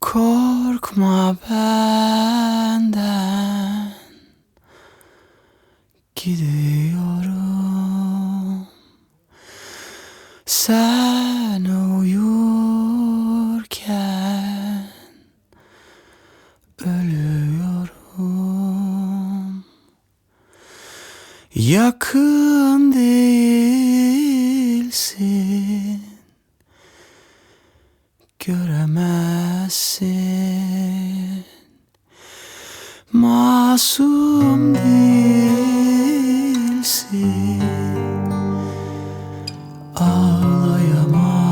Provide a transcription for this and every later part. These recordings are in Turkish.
Korkma benden. Gidiyorum. Sen uyurken Ölüyorum. Yakın değilsin göremezsin Masum değilsin. Ağlayamazsın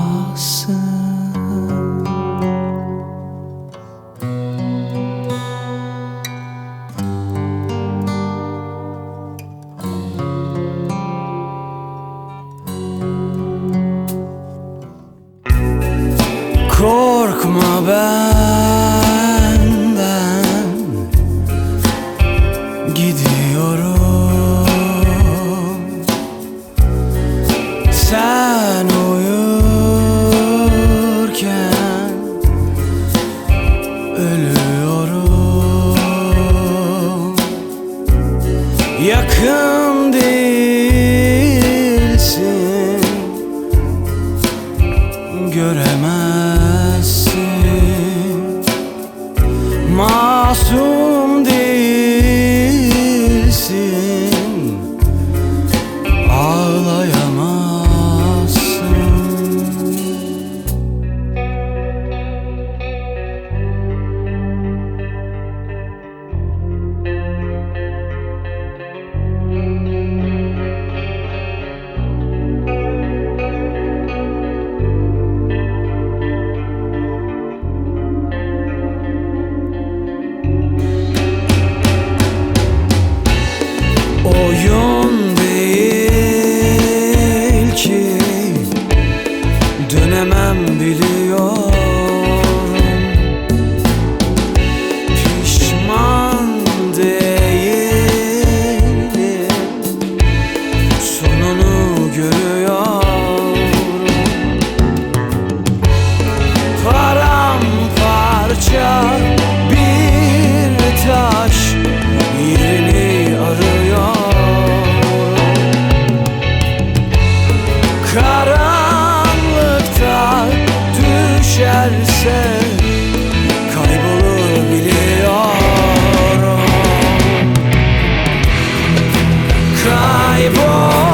Korkma benden. Gidiyorum. Sen uyurken Ölüyorum. Yakın my soul péché. Donne à. drive on.